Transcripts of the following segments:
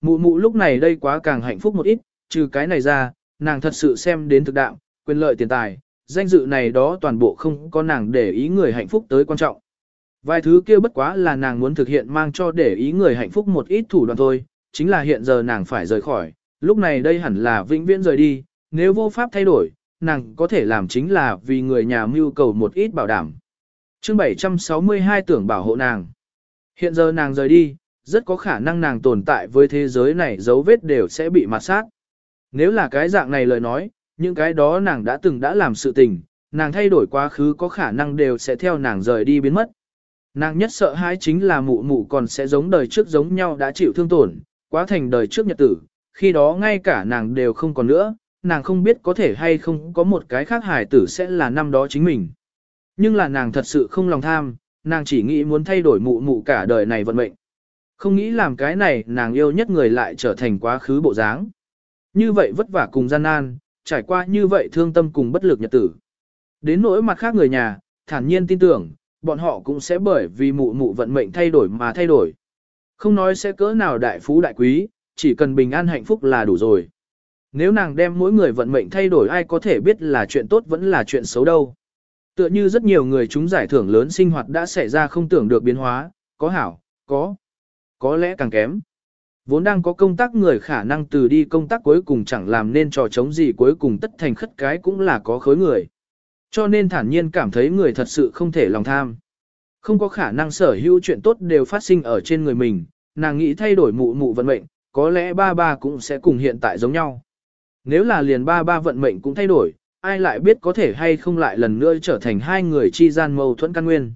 Mụ mụ lúc này đây quá càng hạnh phúc một ít, trừ cái này ra, nàng thật sự xem đến thực đạo, quyền lợi tiền tài, danh dự này đó toàn bộ không có nàng để ý người hạnh phúc tới quan trọng. Vài thứ kia bất quá là nàng muốn thực hiện mang cho để ý người hạnh phúc một ít thủ đoạn thôi, chính là hiện giờ nàng phải rời khỏi, lúc này đây hẳn là vĩnh viễn rời đi, nếu vô pháp thay đổi, nàng có thể làm chính là vì người nhà mưu cầu một ít bảo đảm. chương 762 tưởng bảo hộ nàng. Hiện giờ nàng rời đi, rất có khả năng nàng tồn tại với thế giới này dấu vết đều sẽ bị mặt sát. Nếu là cái dạng này lời nói, những cái đó nàng đã từng đã làm sự tình, nàng thay đổi quá khứ có khả năng đều sẽ theo nàng rời đi biến mất. Nàng nhất sợ hãi chính là mụ mụ còn sẽ giống đời trước giống nhau đã chịu thương tổn, quá thành đời trước nhật tử, khi đó ngay cả nàng đều không còn nữa, nàng không biết có thể hay không có một cái khác hài tử sẽ là năm đó chính mình. Nhưng là nàng thật sự không lòng tham, nàng chỉ nghĩ muốn thay đổi mụ mụ cả đời này vận mệnh. Không nghĩ làm cái này nàng yêu nhất người lại trở thành quá khứ bộ dáng. Như vậy vất vả cùng gian nan, trải qua như vậy thương tâm cùng bất lực nhật tử. Đến nỗi mặt khác người nhà, thản nhiên tin tưởng, bọn họ cũng sẽ bởi vì mụ mụ vận mệnh thay đổi mà thay đổi. Không nói sẽ cỡ nào đại phú đại quý, chỉ cần bình an hạnh phúc là đủ rồi. Nếu nàng đem mỗi người vận mệnh thay đổi ai có thể biết là chuyện tốt vẫn là chuyện xấu đâu. Tựa như rất nhiều người chúng giải thưởng lớn sinh hoạt đã xảy ra không tưởng được biến hóa, có hảo, có, có lẽ càng kém. Vốn đang có công tác người khả năng từ đi công tác cuối cùng chẳng làm nên trò chống gì cuối cùng tất thành khất cái cũng là có khối người. Cho nên thản nhiên cảm thấy người thật sự không thể lòng tham. Không có khả năng sở hữu chuyện tốt đều phát sinh ở trên người mình, nàng nghĩ thay đổi mụ mụ vận mệnh, có lẽ ba ba cũng sẽ cùng hiện tại giống nhau. Nếu là liền ba ba vận mệnh cũng thay đổi, ai lại biết có thể hay không lại lần nữa trở thành hai người chi gian mâu thuẫn căn nguyên.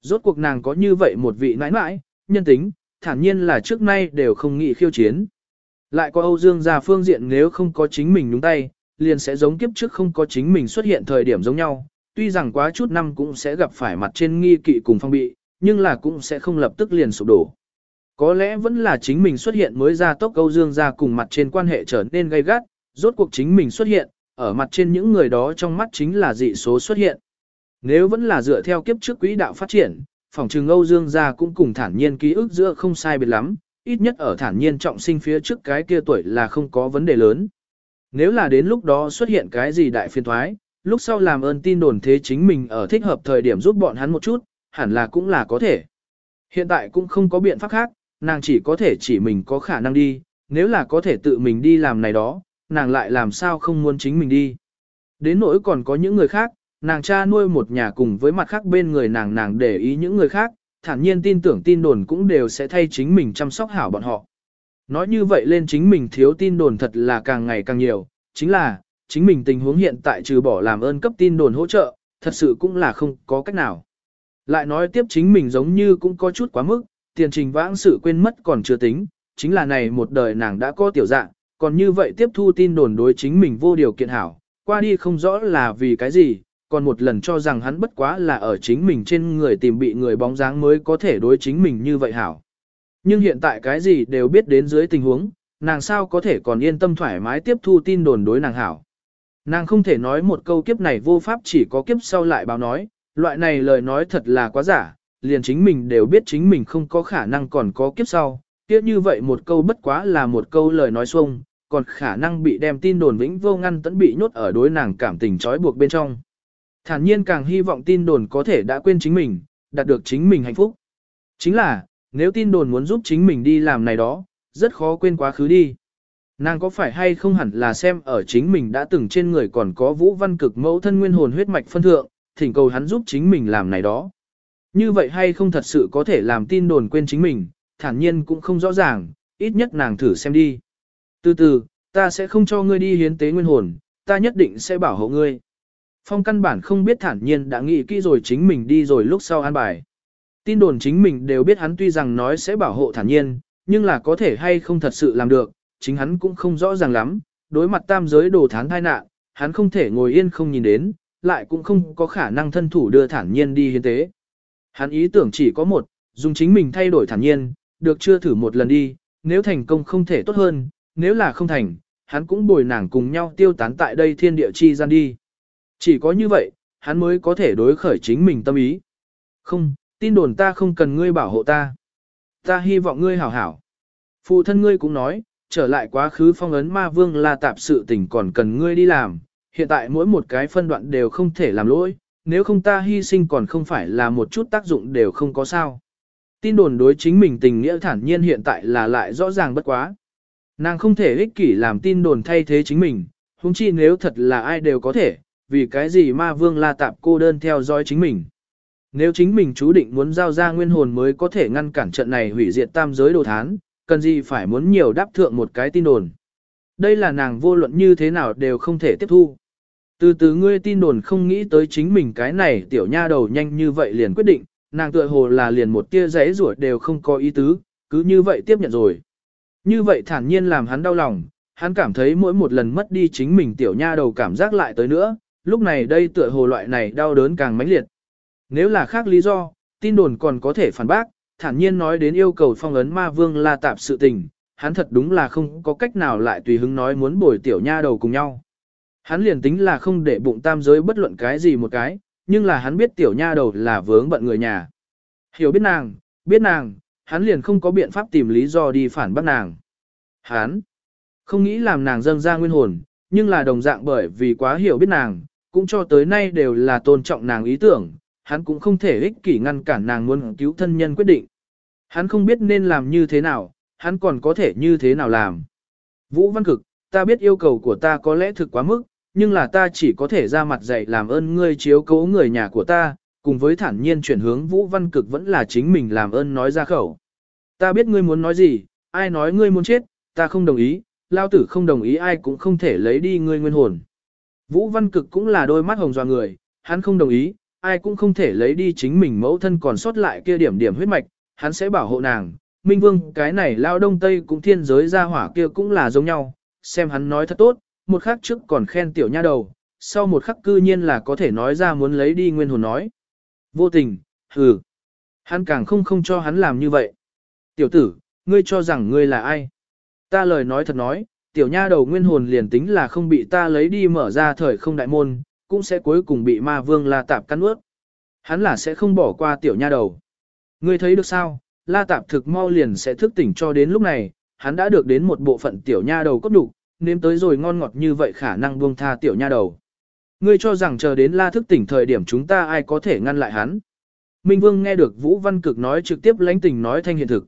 Rốt cuộc nàng có như vậy một vị nãi nãi, nhân tính, thản nhiên là trước nay đều không nghĩ khiêu chiến. Lại có Âu Dương gia phương diện nếu không có chính mình nhúng tay, liền sẽ giống kiếp trước không có chính mình xuất hiện thời điểm giống nhau, tuy rằng quá chút năm cũng sẽ gặp phải mặt trên nghi kỵ cùng phong bị, nhưng là cũng sẽ không lập tức liền sụp đổ. Có lẽ vẫn là chính mình xuất hiện mới ra tốc Âu Dương gia cùng mặt trên quan hệ trở nên gay gắt, rốt cuộc chính mình xuất hiện, ở mặt trên những người đó trong mắt chính là dị số xuất hiện. Nếu vẫn là dựa theo kiếp trước quỹ đạo phát triển, phòng trừng Âu Dương gia cũng cùng thản nhiên ký ức giữa không sai biệt lắm, ít nhất ở thản nhiên trọng sinh phía trước cái kia tuổi là không có vấn đề lớn. Nếu là đến lúc đó xuất hiện cái gì đại phiên thoái, lúc sau làm ơn tin đồn thế chính mình ở thích hợp thời điểm giúp bọn hắn một chút, hẳn là cũng là có thể. Hiện tại cũng không có biện pháp khác, nàng chỉ có thể chỉ mình có khả năng đi, nếu là có thể tự mình đi làm này đó, nàng lại làm sao không muốn chính mình đi. Đến nỗi còn có những người khác, nàng cha nuôi một nhà cùng với mặt khác bên người nàng nàng để ý những người khác, thản nhiên tin tưởng tin đồn cũng đều sẽ thay chính mình chăm sóc hảo bọn họ. Nói như vậy lên chính mình thiếu tin đồn thật là càng ngày càng nhiều, chính là, chính mình tình huống hiện tại trừ bỏ làm ơn cấp tin đồn hỗ trợ, thật sự cũng là không có cách nào. Lại nói tiếp chính mình giống như cũng có chút quá mức, tiền trình vãng sự quên mất còn chưa tính, chính là này một đời nàng đã có tiểu dạng, còn như vậy tiếp thu tin đồn đối chính mình vô điều kiện hảo, qua đi không rõ là vì cái gì, còn một lần cho rằng hắn bất quá là ở chính mình trên người tìm bị người bóng dáng mới có thể đối chính mình như vậy hảo. Nhưng hiện tại cái gì đều biết đến dưới tình huống, nàng sao có thể còn yên tâm thoải mái tiếp thu tin đồn đối nàng hảo. Nàng không thể nói một câu kiếp này vô pháp chỉ có kiếp sau lại báo nói, loại này lời nói thật là quá giả, liền chính mình đều biết chính mình không có khả năng còn có kiếp sau, tiếc như vậy một câu bất quá là một câu lời nói xuông, còn khả năng bị đem tin đồn vĩnh vô ngăn tẫn bị nhốt ở đối nàng cảm tình trói buộc bên trong. Thản nhiên càng hy vọng tin đồn có thể đã quên chính mình, đạt được chính mình hạnh phúc. Chính là, nếu tin đồn muốn giúp chính mình đi làm này đó, rất khó quên quá khứ đi. Nàng có phải hay không hẳn là xem ở chính mình đã từng trên người còn có vũ văn cực mẫu thân nguyên hồn huyết mạch phân thượng, thỉnh cầu hắn giúp chính mình làm này đó. Như vậy hay không thật sự có thể làm tin đồn quên chính mình, thản nhiên cũng không rõ ràng, ít nhất nàng thử xem đi. Từ từ, ta sẽ không cho ngươi đi hiến tế nguyên hồn, ta nhất định sẽ bảo hộ ngươi. Phong căn bản không biết thản nhiên đã nghĩ kỹ rồi chính mình đi rồi lúc sau an bài. Tin đồn chính mình đều biết hắn tuy rằng nói sẽ bảo hộ thản nhiên, nhưng là có thể hay không thật sự làm được, chính hắn cũng không rõ ràng lắm, đối mặt tam giới đồ thán thai nạn, hắn không thể ngồi yên không nhìn đến, lại cũng không có khả năng thân thủ đưa thản nhiên đi hiến tế. Hắn ý tưởng chỉ có một, dùng chính mình thay đổi thản nhiên, được chưa thử một lần đi, nếu thành công không thể tốt hơn, nếu là không thành, hắn cũng bồi nàng cùng nhau tiêu tán tại đây thiên địa chi gian đi. Chỉ có như vậy, hắn mới có thể đối khởi chính mình tâm ý. Không, tin đồn ta không cần ngươi bảo hộ ta. Ta hy vọng ngươi hảo hảo. Phụ thân ngươi cũng nói, trở lại quá khứ phong ấn ma vương là tạp sự tình còn cần ngươi đi làm, hiện tại mỗi một cái phân đoạn đều không thể làm lỗi, nếu không ta hy sinh còn không phải là một chút tác dụng đều không có sao. Tin đồn đối chính mình tình nghĩa thản nhiên hiện tại là lại rõ ràng bất quá. Nàng không thể ích kỷ làm tin đồn thay thế chính mình, huống chi nếu thật là ai đều có thể, vì cái gì ma vương la tạp cô đơn theo dõi chính mình. Nếu chính mình chú định muốn giao ra nguyên hồn mới có thể ngăn cản trận này hủy diệt tam giới đồ thán, cần gì phải muốn nhiều đáp thượng một cái tin đồn. Đây là nàng vô luận như thế nào đều không thể tiếp thu. Từ từ ngươi tin đồn không nghĩ tới chính mình cái này tiểu nha đầu nhanh như vậy liền quyết định, nàng tựa hồ là liền một tia giấy ruột đều không có ý tứ, cứ như vậy tiếp nhận rồi. Như vậy thản nhiên làm hắn đau lòng, hắn cảm thấy mỗi một lần mất đi chính mình tiểu nha đầu cảm giác lại tới nữa, lúc này đây tựa hồ loại này đau đớn càng mãnh liệt. Nếu là khác lý do, tin đồn còn có thể phản bác, thản nhiên nói đến yêu cầu phong ấn ma vương la tạp sự tình, hắn thật đúng là không có cách nào lại tùy hứng nói muốn bồi tiểu nha đầu cùng nhau. Hắn liền tính là không để bụng tam giới bất luận cái gì một cái, nhưng là hắn biết tiểu nha đầu là vướng bận người nhà. Hiểu biết nàng, biết nàng, hắn liền không có biện pháp tìm lý do đi phản bác nàng. Hắn không nghĩ làm nàng dâng ra nguyên hồn, nhưng là đồng dạng bởi vì quá hiểu biết nàng, cũng cho tới nay đều là tôn trọng nàng ý tưởng, hắn cũng không thể ích kỷ ngăn cản nàng muốn cứu thân nhân quyết định. Hắn không biết nên làm như thế nào, hắn còn có thể như thế nào làm. Vũ Văn Cực, ta biết yêu cầu của ta có lẽ thực quá mức, nhưng là ta chỉ có thể ra mặt dạy làm ơn ngươi chiếu cố người nhà của ta, cùng với thản nhiên chuyển hướng Vũ Văn Cực vẫn là chính mình làm ơn nói ra khẩu. Ta biết ngươi muốn nói gì, ai nói ngươi muốn chết, ta không đồng ý, lao tử không đồng ý ai cũng không thể lấy đi ngươi nguyên hồn. Vũ Văn Cực cũng là đôi mắt hồng dò người, hắn không đồng ý, ai cũng không thể lấy đi chính mình mẫu thân còn sót lại kia điểm điểm huyết mạch, hắn sẽ bảo hộ nàng. Minh Vương cái này lao đông tây cũng thiên giới ra hỏa kia cũng là giống nhau, xem hắn nói thật tốt, một khắc trước còn khen tiểu nha đầu, sau một khắc cư nhiên là có thể nói ra muốn lấy đi nguyên hồn nói. Vô tình, hừ. Hắn càng không không cho hắn làm như vậy. Tiểu tử, ngươi cho rằng ngươi là ai? Ta lời nói thật nói, tiểu nha đầu nguyên hồn liền tính là không bị ta lấy đi mở ra thời không đại môn, cũng sẽ cuối cùng bị ma vương la tạp cắn ướt. Hắn là sẽ không bỏ qua tiểu nha đầu. Ngươi thấy được sao, la tạp thực mau liền sẽ thức tỉnh cho đến lúc này, hắn đã được đến một bộ phận tiểu nha đầu cốt đủ, nếm tới rồi ngon ngọt như vậy khả năng buông tha tiểu nha đầu. Ngươi cho rằng chờ đến la thức tỉnh thời điểm chúng ta ai có thể ngăn lại hắn. Minh Vương nghe được Vũ Văn Cực nói trực tiếp lãnh tình nói thanh hiện thực.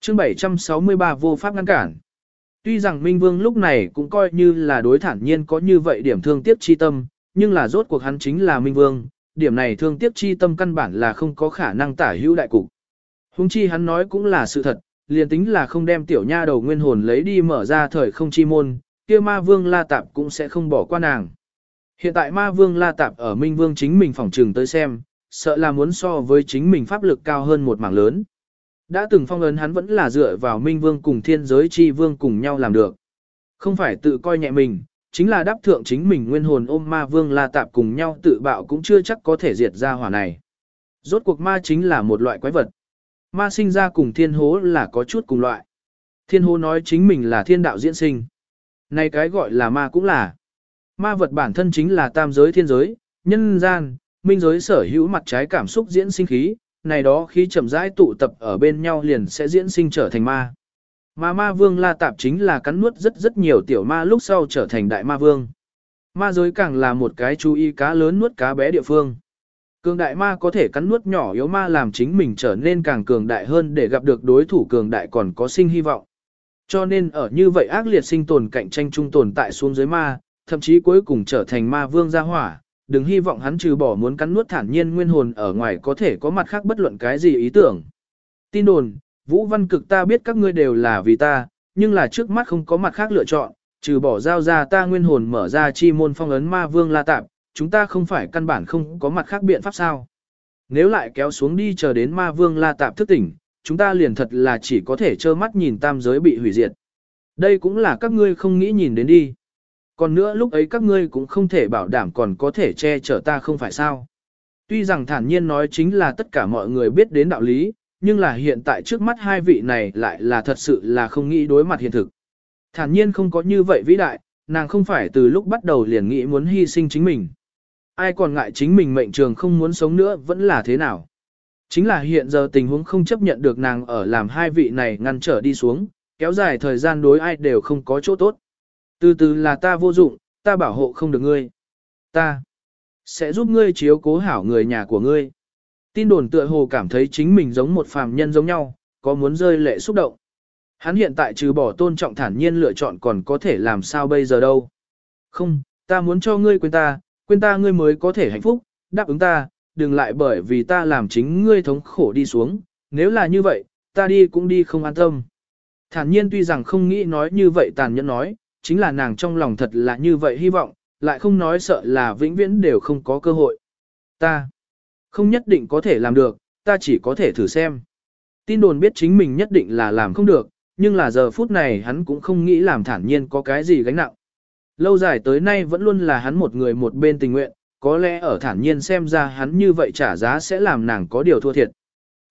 chương 763 vô pháp ngăn cản. Tuy rằng Minh Vương lúc này cũng coi như là đối thản nhiên có như vậy điểm thương tiếc chi tâm, nhưng là rốt cuộc hắn chính là Minh Vương, điểm này thương tiếc chi tâm căn bản là không có khả năng tả hữu đại cục. Hùng chi hắn nói cũng là sự thật, liền tính là không đem tiểu nha đầu nguyên hồn lấy đi mở ra thời không chi môn, kia ma vương la tạp cũng sẽ không bỏ qua nàng. Hiện tại ma vương la tạp ở Minh Vương chính mình phòng trường tới xem, sợ là muốn so với chính mình pháp lực cao hơn một mảng lớn. Đã từng phong ấn hắn vẫn là dựa vào Minh Vương cùng thiên giới chi vương cùng nhau làm được. Không phải tự coi nhẹ mình, chính là đáp thượng chính mình nguyên hồn ôm ma vương la tạp cùng nhau tự bạo cũng chưa chắc có thể diệt ra hỏa này. Rốt cuộc ma chính là một loại quái vật. Ma sinh ra cùng thiên hố là có chút cùng loại. Thiên hố nói chính mình là thiên đạo diễn sinh. Này cái gọi là ma cũng là. Ma vật bản thân chính là tam giới thiên giới, nhân gian, minh giới sở hữu mặt trái cảm xúc diễn sinh khí, này đó khi chậm rãi tụ tập ở bên nhau liền sẽ diễn sinh trở thành ma. Mà ma vương la tạp chính là cắn nuốt rất rất nhiều tiểu ma lúc sau trở thành đại ma vương. Ma giới càng là một cái chú ý cá lớn nuốt cá bé địa phương. Cường đại ma có thể cắn nuốt nhỏ yếu ma làm chính mình trở nên càng cường đại hơn để gặp được đối thủ cường đại còn có sinh hy vọng. Cho nên ở như vậy ác liệt sinh tồn cạnh tranh chung tồn tại xuống dưới ma, thậm chí cuối cùng trở thành ma vương gia hỏa, đừng hy vọng hắn trừ bỏ muốn cắn nuốt thản nhiên nguyên hồn ở ngoài có thể có mặt khác bất luận cái gì ý tưởng. Tin đồn, Vũ Văn Cực ta biết các ngươi đều là vì ta, nhưng là trước mắt không có mặt khác lựa chọn, trừ bỏ giao ra ta nguyên hồn mở ra chi môn phong ấn ma vương la tạp, chúng ta không phải căn bản không có mặt khác biện pháp sao. Nếu lại kéo xuống đi chờ đến ma vương la tạp thức tỉnh, chúng ta liền thật là chỉ có thể trơ mắt nhìn tam giới bị hủy diệt. Đây cũng là các ngươi không nghĩ nhìn đến đi. Còn nữa lúc ấy các ngươi cũng không thể bảo đảm còn có thể che chở ta không phải sao. Tuy rằng thản nhiên nói chính là tất cả mọi người biết đến đạo lý, nhưng là hiện tại trước mắt hai vị này lại là thật sự là không nghĩ đối mặt hiện thực. Thản nhiên không có như vậy vĩ đại, nàng không phải từ lúc bắt đầu liền nghĩ muốn hy sinh chính mình. Ai còn ngại chính mình mệnh trường không muốn sống nữa vẫn là thế nào. Chính là hiện giờ tình huống không chấp nhận được nàng ở làm hai vị này ngăn trở đi xuống, kéo dài thời gian đối ai đều không có chỗ tốt. Từ từ là ta vô dụng, ta bảo hộ không được ngươi. Ta sẽ giúp ngươi chiếu cố hảo người nhà của ngươi. Tin đồn tựa hồ cảm thấy chính mình giống một phàm nhân giống nhau, có muốn rơi lệ xúc động. Hắn hiện tại trừ bỏ tôn trọng thản nhiên lựa chọn còn có thể làm sao bây giờ đâu. Không, ta muốn cho ngươi quên ta, quên ta ngươi mới có thể hạnh phúc, đáp ứng ta, đừng lại bởi vì ta làm chính ngươi thống khổ đi xuống, nếu là như vậy, ta đi cũng đi không an tâm. Thản nhiên tuy rằng không nghĩ nói như vậy tàn nhẫn nói, chính là nàng trong lòng thật là như vậy hy vọng, lại không nói sợ là vĩnh viễn đều không có cơ hội. Ta không nhất định có thể làm được, ta chỉ có thể thử xem. Tin đồn biết chính mình nhất định là làm không được, nhưng là giờ phút này hắn cũng không nghĩ làm thản nhiên có cái gì gánh nặng. Lâu dài tới nay vẫn luôn là hắn một người một bên tình nguyện, có lẽ ở thản nhiên xem ra hắn như vậy trả giá sẽ làm nàng có điều thua thiệt.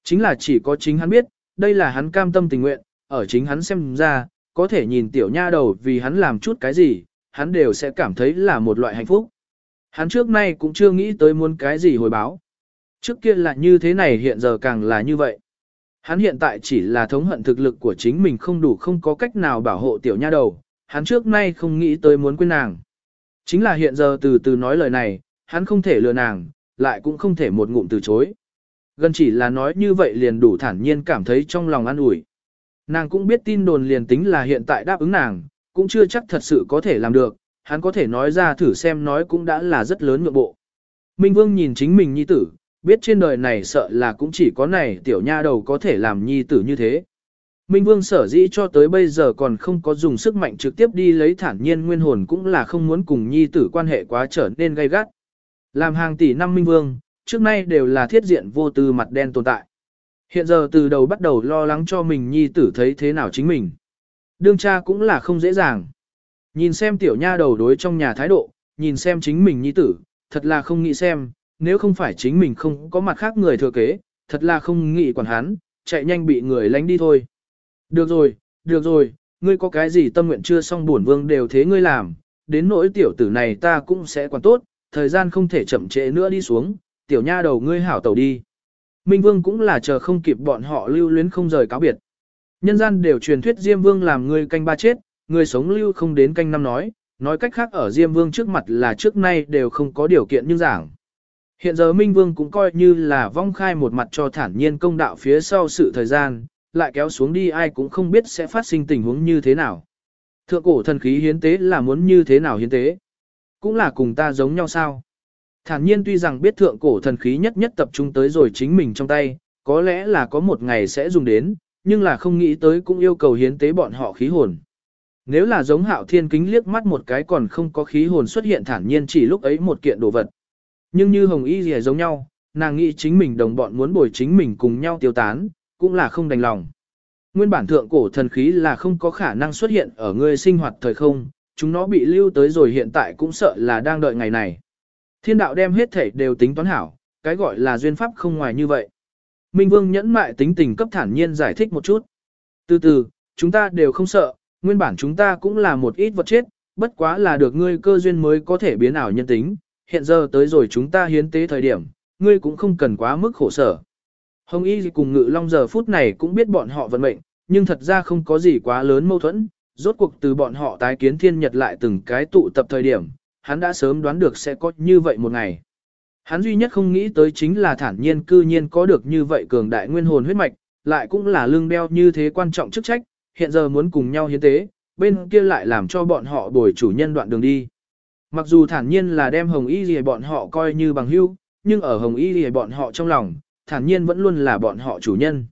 Chính là chỉ có chính hắn biết, đây là hắn cam tâm tình nguyện, ở chính hắn xem ra, có thể nhìn tiểu nha đầu vì hắn làm chút cái gì, hắn đều sẽ cảm thấy là một loại hạnh phúc. Hắn trước nay cũng chưa nghĩ tới muốn cái gì hồi báo. Trước kia là như thế này hiện giờ càng là như vậy. Hắn hiện tại chỉ là thống hận thực lực của chính mình không đủ không có cách nào bảo hộ tiểu nha đầu, hắn trước nay không nghĩ tới muốn quên nàng. Chính là hiện giờ từ từ nói lời này, hắn không thể lừa nàng, lại cũng không thể một ngụm từ chối. Gần chỉ là nói như vậy liền đủ thản nhiên cảm thấy trong lòng an ủi. Nàng cũng biết tin đồn liền tính là hiện tại đáp ứng nàng, cũng chưa chắc thật sự có thể làm được, hắn có thể nói ra thử xem nói cũng đã là rất lớn nhượng bộ. Minh Vương nhìn chính mình nhi tử, biết trên đời này sợ là cũng chỉ có này tiểu nha đầu có thể làm nhi tử như thế. Minh Vương sở dĩ cho tới bây giờ còn không có dùng sức mạnh trực tiếp đi lấy thản nhiên nguyên hồn cũng là không muốn cùng nhi tử quan hệ quá trở nên gay gắt. Làm hàng tỷ năm Minh Vương, trước nay đều là thiết diện vô tư mặt đen tồn tại. Hiện giờ từ đầu bắt đầu lo lắng cho mình nhi tử thấy thế nào chính mình. Đương cha cũng là không dễ dàng. Nhìn xem tiểu nha đầu đối trong nhà thái độ, nhìn xem chính mình nhi tử, thật là không nghĩ xem, nếu không phải chính mình không có mặt khác người thừa kế, thật là không nghĩ quản hắn, chạy nhanh bị người lánh đi thôi. Được rồi, được rồi, ngươi có cái gì tâm nguyện chưa xong bổn vương đều thế ngươi làm, đến nỗi tiểu tử này ta cũng sẽ quản tốt, thời gian không thể chậm trễ nữa đi xuống, tiểu nha đầu ngươi hảo tàu đi. Minh Vương cũng là chờ không kịp bọn họ lưu luyến không rời cáo biệt. Nhân gian đều truyền thuyết Diêm Vương làm người canh ba chết, người sống lưu không đến canh năm nói, nói cách khác ở Diêm Vương trước mặt là trước nay đều không có điều kiện như giảng. Hiện giờ Minh Vương cũng coi như là vong khai một mặt cho thản nhiên công đạo phía sau sự thời gian, lại kéo xuống đi ai cũng không biết sẽ phát sinh tình huống như thế nào. Thượng cổ thần khí hiến tế là muốn như thế nào hiến tế? Cũng là cùng ta giống nhau sao? Thản nhiên tuy rằng biết thượng cổ thần khí nhất nhất tập trung tới rồi chính mình trong tay, có lẽ là có một ngày sẽ dùng đến, nhưng là không nghĩ tới cũng yêu cầu hiến tế bọn họ khí hồn. Nếu là giống hạo thiên kính liếc mắt một cái còn không có khí hồn xuất hiện thản nhiên chỉ lúc ấy một kiện đồ vật. Nhưng như hồng y gì giống nhau, nàng nghĩ chính mình đồng bọn muốn bồi chính mình cùng nhau tiêu tán, cũng là không đành lòng. Nguyên bản thượng cổ thần khí là không có khả năng xuất hiện ở người sinh hoạt thời không, chúng nó bị lưu tới rồi hiện tại cũng sợ là đang đợi ngày này. Thiên đạo đem hết thể đều tính toán hảo, cái gọi là duyên pháp không ngoài như vậy. Minh Vương nhẫn mại tính tình cấp thản nhiên giải thích một chút. Từ từ, chúng ta đều không sợ, nguyên bản chúng ta cũng là một ít vật chết, bất quá là được ngươi cơ duyên mới có thể biến ảo nhân tính, hiện giờ tới rồi chúng ta hiến tế thời điểm, ngươi cũng không cần quá mức khổ sở. Hồng Y cùng Ngự Long giờ phút này cũng biết bọn họ vận mệnh, nhưng thật ra không có gì quá lớn mâu thuẫn, rốt cuộc từ bọn họ tái kiến thiên nhật lại từng cái tụ tập thời điểm, hắn đã sớm đoán được sẽ có như vậy một ngày. Hắn duy nhất không nghĩ tới chính là thản nhiên cư nhiên có được như vậy cường đại nguyên hồn huyết mạch, lại cũng là lương đeo như thế quan trọng chức trách, hiện giờ muốn cùng nhau hiến tế, bên kia lại làm cho bọn họ đổi chủ nhân đoạn đường đi. Mặc dù thản nhiên là đem hồng y gì bọn họ coi như bằng hữu, nhưng ở hồng y gì bọn họ trong lòng, thản nhiên vẫn luôn là bọn họ chủ nhân.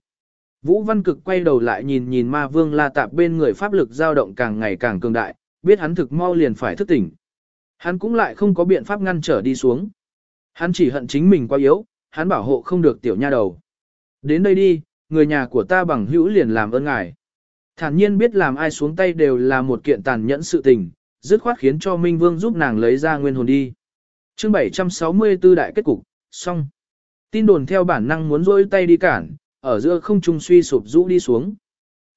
Vũ Văn Cực quay đầu lại nhìn nhìn ma vương la tạp bên người pháp lực dao động càng ngày càng cường đại, biết hắn thực mau liền phải thức tỉnh. Hắn cũng lại không có biện pháp ngăn trở đi xuống. Hắn chỉ hận chính mình quá yếu, hắn bảo hộ không được tiểu nha đầu. Đến đây đi, người nhà của ta bằng hữu liền làm ơn ngài. Thản nhiên biết làm ai xuống tay đều là một kiện tàn nhẫn sự tình, dứt khoát khiến cho Minh Vương giúp nàng lấy ra nguyên hồn đi. chương 764 đại kết cục, xong. Tin đồn theo bản năng muốn rôi tay đi cản, ở giữa không trung suy sụp rũ đi xuống.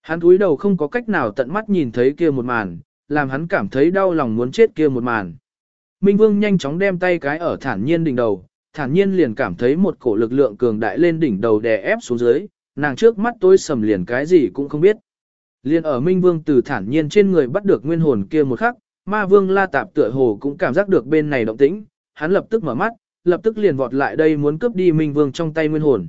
Hắn cúi đầu không có cách nào tận mắt nhìn thấy kia một màn, làm hắn cảm thấy đau lòng muốn chết kia một màn. Minh Vương nhanh chóng đem tay cái ở thản nhiên đỉnh đầu, thản nhiên liền cảm thấy một cổ lực lượng cường đại lên đỉnh đầu đè ép xuống dưới, nàng trước mắt tôi sầm liền cái gì cũng không biết. Liên ở Minh Vương từ thản nhiên trên người bắt được nguyên hồn kia một khắc, ma vương la tạp tựa hồ cũng cảm giác được bên này động tĩnh, hắn lập tức mở mắt, lập tức liền vọt lại đây muốn cướp đi Minh Vương trong tay nguyên hồn.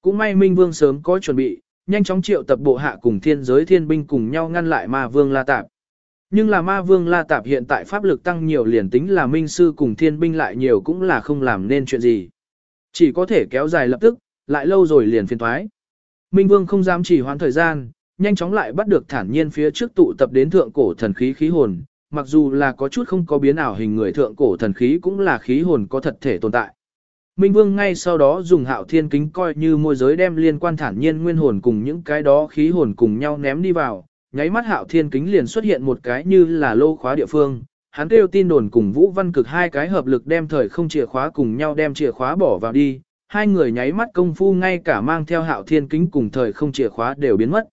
Cũng may Minh Vương sớm có chuẩn bị, nhanh chóng triệu tập bộ hạ cùng thiên giới thiên binh cùng nhau ngăn lại ma vương la tạp. Nhưng là ma vương la tạp hiện tại pháp lực tăng nhiều liền tính là minh sư cùng thiên binh lại nhiều cũng là không làm nên chuyện gì. Chỉ có thể kéo dài lập tức, lại lâu rồi liền phiền thoái. Minh vương không dám chỉ hoãn thời gian, nhanh chóng lại bắt được thản nhiên phía trước tụ tập đến thượng cổ thần khí khí hồn, mặc dù là có chút không có biến ảo hình người thượng cổ thần khí cũng là khí hồn có thật thể tồn tại. Minh Vương ngay sau đó dùng hạo thiên kính coi như môi giới đem liên quan thản nhiên nguyên hồn cùng những cái đó khí hồn cùng nhau ném đi vào, nháy mắt hạo thiên kính liền xuất hiện một cái như là lô khóa địa phương. Hắn kêu tin đồn cùng Vũ Văn Cực hai cái hợp lực đem thời không chìa khóa cùng nhau đem chìa khóa bỏ vào đi, hai người nháy mắt công phu ngay cả mang theo hạo thiên kính cùng thời không chìa khóa đều biến mất.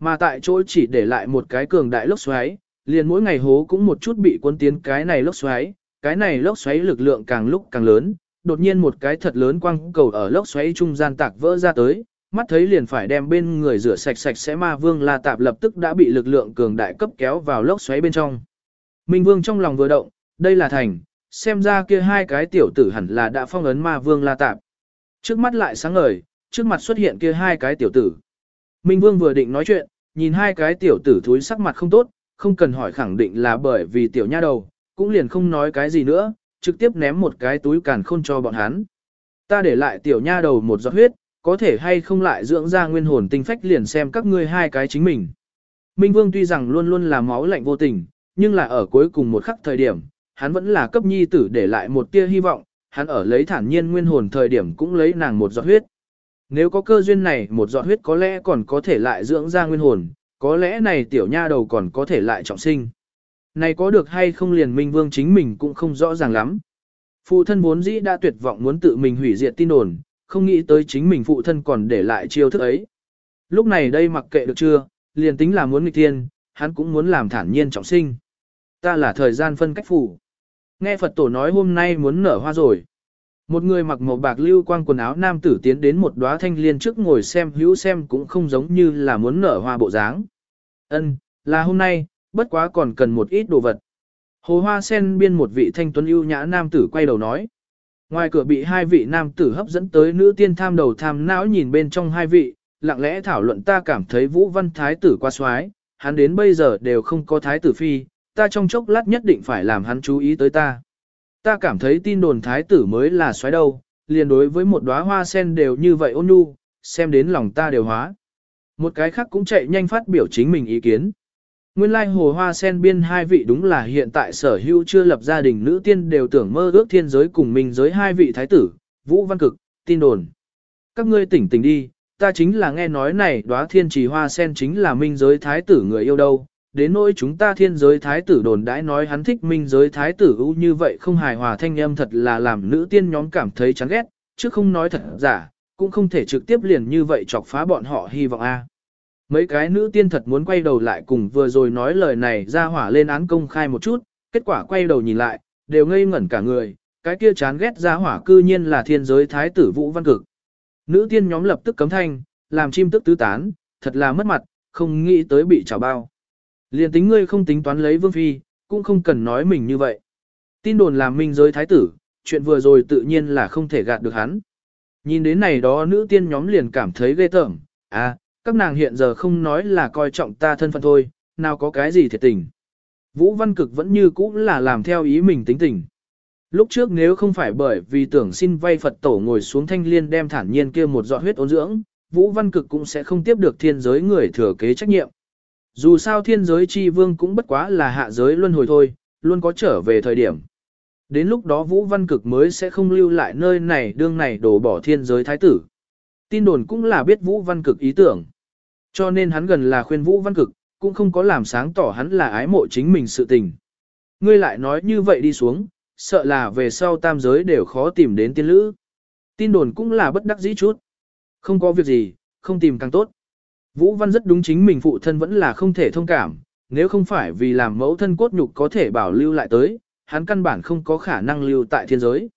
Mà tại chỗ chỉ để lại một cái cường đại lốc xoáy, liền mỗi ngày hố cũng một chút bị cuốn tiến cái này lốc xoáy, cái này lốc xoáy lực lượng càng lúc càng lớn, đột nhiên một cái thật lớn quang cầu ở lốc xoáy trung gian tạc vỡ ra tới, mắt thấy liền phải đem bên người rửa sạch sạch sẽ ma vương la tạp lập tức đã bị lực lượng cường đại cấp kéo vào lốc xoáy bên trong. Minh vương trong lòng vừa động, đây là thành, xem ra kia hai cái tiểu tử hẳn là đã phong ấn ma vương la tạp. Trước mắt lại sáng ngời, trước mặt xuất hiện kia hai cái tiểu tử. Minh vương vừa định nói chuyện, nhìn hai cái tiểu tử thúi sắc mặt không tốt, không cần hỏi khẳng định là bởi vì tiểu nha đầu, cũng liền không nói cái gì nữa, trực tiếp ném một cái túi càn khôn cho bọn hắn. Ta để lại tiểu nha đầu một giọt huyết, có thể hay không lại dưỡng ra nguyên hồn tinh phách liền xem các ngươi hai cái chính mình. Minh Vương tuy rằng luôn luôn là máu lạnh vô tình, nhưng là ở cuối cùng một khắc thời điểm, hắn vẫn là cấp nhi tử để lại một tia hy vọng, hắn ở lấy thản nhiên nguyên hồn thời điểm cũng lấy nàng một giọt huyết. Nếu có cơ duyên này một giọt huyết có lẽ còn có thể lại dưỡng ra nguyên hồn, có lẽ này tiểu nha đầu còn có thể lại trọng sinh. Này có được hay không liền Minh Vương chính mình cũng không rõ ràng lắm. Phụ thân vốn dĩ đã tuyệt vọng muốn tự mình hủy diệt tin đồn, không nghĩ tới chính mình phụ thân còn để lại chiêu thức ấy. Lúc này đây mặc kệ được chưa, liền tính là muốn nghịch thiên, hắn cũng muốn làm thản nhiên trọng sinh. Ta là thời gian phân cách phủ. Nghe Phật tổ nói hôm nay muốn nở hoa rồi. Một người mặc màu bạc lưu quang quần áo nam tử tiến đến một đóa thanh liên trước ngồi xem hữu xem cũng không giống như là muốn nở hoa bộ dáng. Ân, là hôm nay, bất quá còn cần một ít đồ vật. Hồ hoa sen biên một vị thanh tuấn ưu nhã nam tử quay đầu nói. Ngoài cửa bị hai vị nam tử hấp dẫn tới nữ tiên tham đầu tham não nhìn bên trong hai vị, lặng lẽ thảo luận ta cảm thấy Vũ Văn Thái tử qua soái, hắn đến bây giờ đều không có Thái tử phi, ta trong chốc lát nhất định phải làm hắn chú ý tới ta. Ta cảm thấy tin đồn Thái tử mới là soái đâu, liền đối với một đóa hoa sen đều như vậy ôn nhu, xem đến lòng ta đều hóa. Một cái khác cũng chạy nhanh phát biểu chính mình ý kiến. Nguyên lai hồ hoa sen biên hai vị đúng là hiện tại sở hữu chưa lập gia đình nữ tiên đều tưởng mơ ước thiên giới cùng mình giới hai vị thái tử, Vũ Văn Cực, tin đồn. Các ngươi tỉnh tỉnh đi, ta chính là nghe nói này đóa thiên trì hoa sen chính là minh giới thái tử người yêu đâu. Đến nỗi chúng ta thiên giới thái tử đồn đãi nói hắn thích minh giới thái tử ưu như vậy không hài hòa thanh âm thật là làm nữ tiên nhóm cảm thấy chán ghét, chứ không nói thật giả, cũng không thể trực tiếp liền như vậy chọc phá bọn họ hy vọng a. Mấy cái nữ tiên thật muốn quay đầu lại cùng vừa rồi nói lời này ra hỏa lên án công khai một chút, kết quả quay đầu nhìn lại, đều ngây ngẩn cả người, cái kia chán ghét ra hỏa cư nhiên là thiên giới thái tử Vũ Văn Cực. Nữ tiên nhóm lập tức cấm thanh, làm chim tức tứ tán, thật là mất mặt, không nghĩ tới bị trào bao. Liên tính ngươi không tính toán lấy vương phi, cũng không cần nói mình như vậy. Tin đồn làm minh giới thái tử, chuyện vừa rồi tự nhiên là không thể gạt được hắn. Nhìn đến này đó nữ tiên nhóm liền cảm thấy ghê tởm, à, các nàng hiện giờ không nói là coi trọng ta thân phận thôi, nào có cái gì thiệt tình. Vũ Văn Cực vẫn như cũ là làm theo ý mình tính tình. Lúc trước nếu không phải bởi vì tưởng xin vay Phật tổ ngồi xuống thanh liên đem thản nhiên kia một giọt huyết ôn dưỡng, Vũ Văn Cực cũng sẽ không tiếp được thiên giới người thừa kế trách nhiệm. Dù sao thiên giới chi vương cũng bất quá là hạ giới luân hồi thôi, luôn có trở về thời điểm. Đến lúc đó Vũ Văn Cực mới sẽ không lưu lại nơi này đương này đổ bỏ thiên giới thái tử. Tin đồn cũng là biết Vũ Văn Cực ý tưởng. Cho nên hắn gần là khuyên Vũ Văn Cực, cũng không có làm sáng tỏ hắn là ái mộ chính mình sự tình. Ngươi lại nói như vậy đi xuống, sợ là về sau tam giới đều khó tìm đến tiên lữ. Tin đồn cũng là bất đắc dĩ chút. Không có việc gì, không tìm càng tốt. Vũ Văn rất đúng chính mình phụ thân vẫn là không thể thông cảm, nếu không phải vì làm mẫu thân cốt nhục có thể bảo lưu lại tới, hắn căn bản không có khả năng lưu tại thiên giới.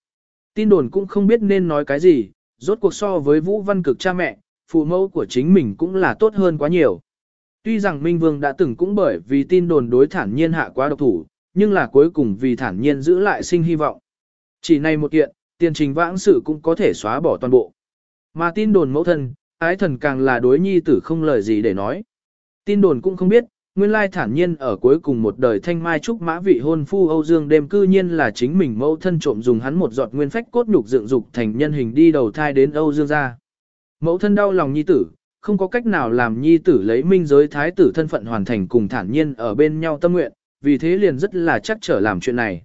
Tin đồn cũng không biết nên nói cái gì, rốt cuộc so với Vũ Văn cực cha mẹ, phụ mẫu của chính mình cũng là tốt hơn quá nhiều. Tuy rằng Minh Vương đã từng cũng bởi vì tin đồn đối thản nhiên hạ quá độc thủ, nhưng là cuối cùng vì thản nhiên giữ lại sinh hy vọng. Chỉ này một kiện, tiền trình vãng sự cũng có thể xóa bỏ toàn bộ. Mà tin đồn mẫu thân, ái thần càng là đối nhi tử không lời gì để nói. Tin đồn cũng không biết, nguyên lai thản nhiên ở cuối cùng một đời thanh mai trúc mã vị hôn phu Âu Dương đêm cư nhiên là chính mình mẫu thân trộm dùng hắn một giọt nguyên phách cốt nhục dựng dục thành nhân hình đi đầu thai đến Âu Dương gia. Mẫu thân đau lòng nhi tử, không có cách nào làm nhi tử lấy minh giới thái tử thân phận hoàn thành cùng thản nhiên ở bên nhau tâm nguyện, vì thế liền rất là chắc trở làm chuyện này.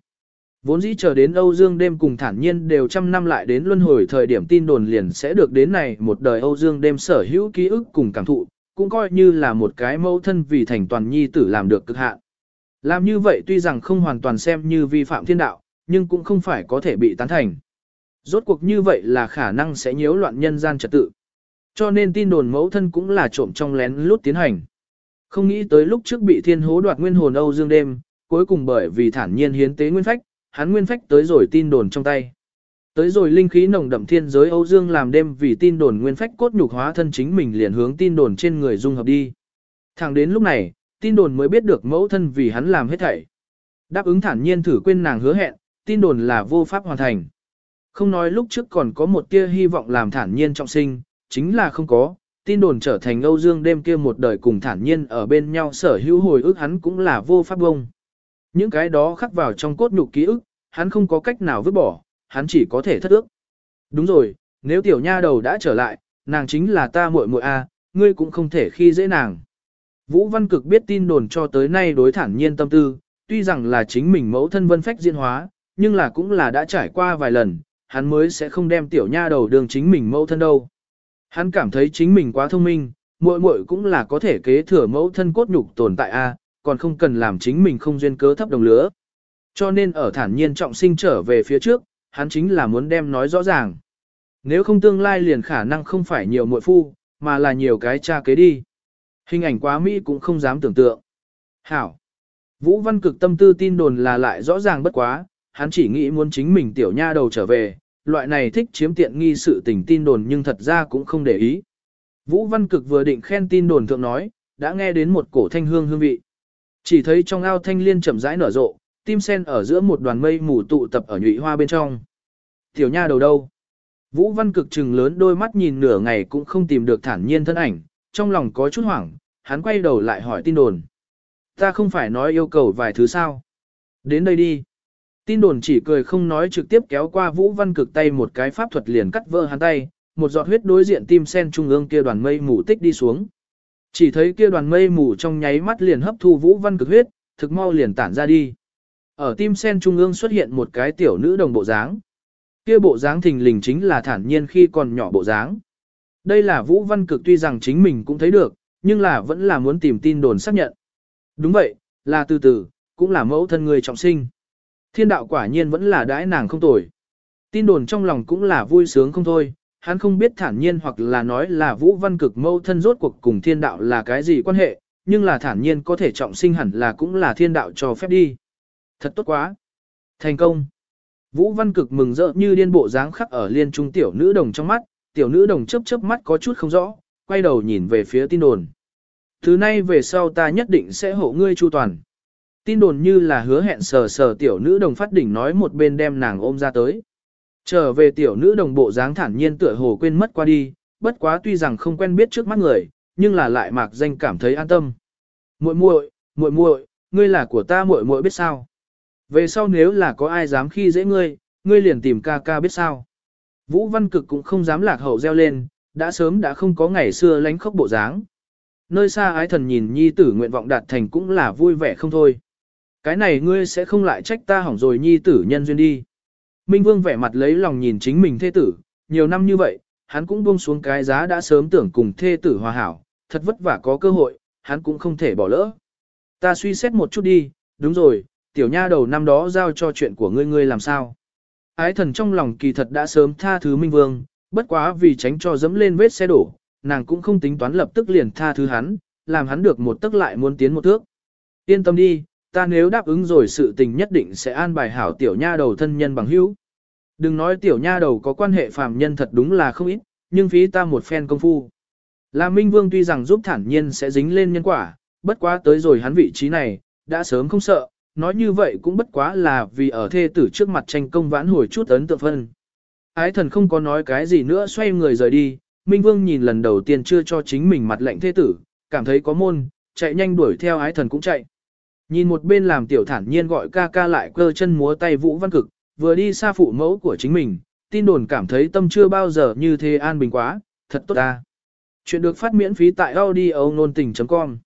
Vốn dĩ chờ đến Âu Dương đêm cùng thản nhiên đều trăm năm lại đến luân hồi thời điểm tin đồn liền sẽ được đến này một đời Âu Dương đêm sở hữu ký ức cùng cảm thụ, cũng coi như là một cái mẫu thân vì thành toàn nhi tử làm được cực hạn. Làm như vậy tuy rằng không hoàn toàn xem như vi phạm thiên đạo, nhưng cũng không phải có thể bị tán thành. Rốt cuộc như vậy là khả năng sẽ nhiễu loạn nhân gian trật tự. Cho nên tin đồn mẫu thân cũng là trộm trong lén lút tiến hành. Không nghĩ tới lúc trước bị thiên hố đoạt nguyên hồn Âu Dương đêm, cuối cùng bởi vì thản nhiên hiến tế nguyên phách, hắn nguyên phách tới rồi tin đồn trong tay. Tới rồi linh khí nồng đậm thiên giới Âu Dương làm đêm vì tin đồn nguyên phách cốt nhục hóa thân chính mình liền hướng tin đồn trên người dung hợp đi. Thẳng đến lúc này, tin đồn mới biết được mẫu thân vì hắn làm hết thảy. Đáp ứng thản nhiên thử quên nàng hứa hẹn, tin đồn là vô pháp hoàn thành. Không nói lúc trước còn có một tia hy vọng làm thản nhiên trọng sinh, chính là không có, tin đồn trở thành Âu Dương đêm kia một đời cùng thản nhiên ở bên nhau sở hữu hồi ức hắn cũng là vô pháp bông. Những cái đó khắc vào trong cốt nhục ký ức, hắn không có cách nào vứt bỏ, hắn chỉ có thể thất ước. Đúng rồi, nếu tiểu nha đầu đã trở lại, nàng chính là ta muội muội a, ngươi cũng không thể khi dễ nàng. Vũ Văn Cực biết tin đồn cho tới nay đối thản nhiên tâm tư, tuy rằng là chính mình mẫu thân vân phách diễn hóa, nhưng là cũng là đã trải qua vài lần, hắn mới sẽ không đem tiểu nha đầu đường chính mình mẫu thân đâu. Hắn cảm thấy chính mình quá thông minh, muội muội cũng là có thể kế thừa mẫu thân cốt nhục tồn tại a, còn không cần làm chính mình không duyên cớ thấp đồng lứa. Cho nên ở thản nhiên trọng sinh trở về phía trước, hắn chính là muốn đem nói rõ ràng. Nếu không tương lai liền khả năng không phải nhiều muội phu, mà là nhiều cái cha kế đi. Hình ảnh quá Mỹ cũng không dám tưởng tượng. Hảo. Vũ Văn Cực tâm tư tin đồn là lại rõ ràng bất quá, hắn chỉ nghĩ muốn chính mình tiểu nha đầu trở về, loại này thích chiếm tiện nghi sự tình tin đồn nhưng thật ra cũng không để ý. Vũ Văn Cực vừa định khen tin đồn thượng nói, đã nghe đến một cổ thanh hương hương vị. Chỉ thấy trong ao thanh liên chậm rãi nở rộ, tim sen ở giữa một đoàn mây mù tụ tập ở nhụy hoa bên trong. Tiểu nha đầu đâu? Vũ Văn Cực trừng lớn đôi mắt nhìn nửa ngày cũng không tìm được thản nhiên thân ảnh, trong lòng có chút hoảng, hắn quay đầu lại hỏi tin đồn. Ta không phải nói yêu cầu vài thứ sao? Đến đây đi. Tin đồn chỉ cười không nói trực tiếp kéo qua Vũ Văn Cực tay một cái pháp thuật liền cắt vỡ hắn tay, một giọt huyết đối diện tim sen trung ương kia đoàn mây mù tích đi xuống. Chỉ thấy kia đoàn mây mù trong nháy mắt liền hấp thu Vũ Văn Cực huyết, thực mau liền tản ra đi. Ở tim sen trung ương xuất hiện một cái tiểu nữ đồng bộ dáng. Kia bộ dáng thình lình chính là thản nhiên khi còn nhỏ bộ dáng. Đây là Vũ Văn Cực tuy rằng chính mình cũng thấy được, nhưng là vẫn là muốn tìm tin đồn xác nhận. Đúng vậy, là từ từ, cũng là mẫu thân người trọng sinh. Thiên đạo quả nhiên vẫn là đãi nàng không tồi. Tin đồn trong lòng cũng là vui sướng không thôi, hắn không biết thản nhiên hoặc là nói là Vũ Văn Cực mâu thân rốt cuộc cùng thiên đạo là cái gì quan hệ, nhưng là thản nhiên có thể trọng sinh hẳn là cũng là thiên đạo cho phép đi. Thật tốt quá. Thành công. Vũ Văn Cực mừng rỡ như điên bộ dáng khắc ở liên trung tiểu nữ đồng trong mắt, tiểu nữ đồng chớp chớp mắt có chút không rõ, quay đầu nhìn về phía tin đồn. Thứ nay về sau ta nhất định sẽ hộ ngươi chu toàn. Tin đồn như là hứa hẹn sờ sờ tiểu nữ đồng phát đỉnh nói một bên đem nàng ôm ra tới. Trở về tiểu nữ đồng bộ dáng thản nhiên tựa hồ quên mất qua đi, bất quá tuy rằng không quen biết trước mắt người, nhưng là lại mạc danh cảm thấy an tâm. Muội muội, muội muội, ngươi là của ta muội muội biết sao? Về sau nếu là có ai dám khi dễ ngươi, ngươi liền tìm ca ca biết sao. Vũ Văn Cực cũng không dám lạc hậu reo lên, đã sớm đã không có ngày xưa lánh khóc bộ dáng. Nơi xa ái thần nhìn nhi tử nguyện vọng đạt thành cũng là vui vẻ không thôi. Cái này ngươi sẽ không lại trách ta hỏng rồi nhi tử nhân duyên đi. Minh Vương vẻ mặt lấy lòng nhìn chính mình thê tử, nhiều năm như vậy, hắn cũng buông xuống cái giá đã sớm tưởng cùng thê tử hòa hảo, thật vất vả có cơ hội, hắn cũng không thể bỏ lỡ. Ta suy xét một chút đi, đúng rồi, tiểu nha đầu năm đó giao cho chuyện của ngươi ngươi làm sao. Ái thần trong lòng kỳ thật đã sớm tha thứ Minh Vương, bất quá vì tránh cho dẫm lên vết xe đổ, nàng cũng không tính toán lập tức liền tha thứ hắn, làm hắn được một tức lại muốn tiến một thước. Yên tâm đi, ta nếu đáp ứng rồi sự tình nhất định sẽ an bài hảo tiểu nha đầu thân nhân bằng hữu. Đừng nói tiểu nha đầu có quan hệ phàm nhân thật đúng là không ít, nhưng phí ta một phen công phu. Là Minh Vương tuy rằng giúp thản nhiên sẽ dính lên nhân quả, bất quá tới rồi hắn vị trí này, đã sớm không sợ, nói như vậy cũng bất quá là vì ở thê tử trước mặt tranh công vãn hồi chút ấn tượng phân. Ái thần không có nói cái gì nữa xoay người rời đi, Minh Vương nhìn lần đầu tiên chưa cho chính mình mặt lệnh thê tử, cảm thấy có môn, chạy nhanh đuổi theo ái thần cũng chạy. Nhìn một bên làm tiểu thản nhiên gọi ca ca lại cơ chân múa tay vũ văn cực, vừa đi xa phụ mẫu của chính mình, tin đồn cảm thấy tâm chưa bao giờ như thế an bình quá, thật tốt ta. Chuyện được phát miễn phí tại audio nôn tình.com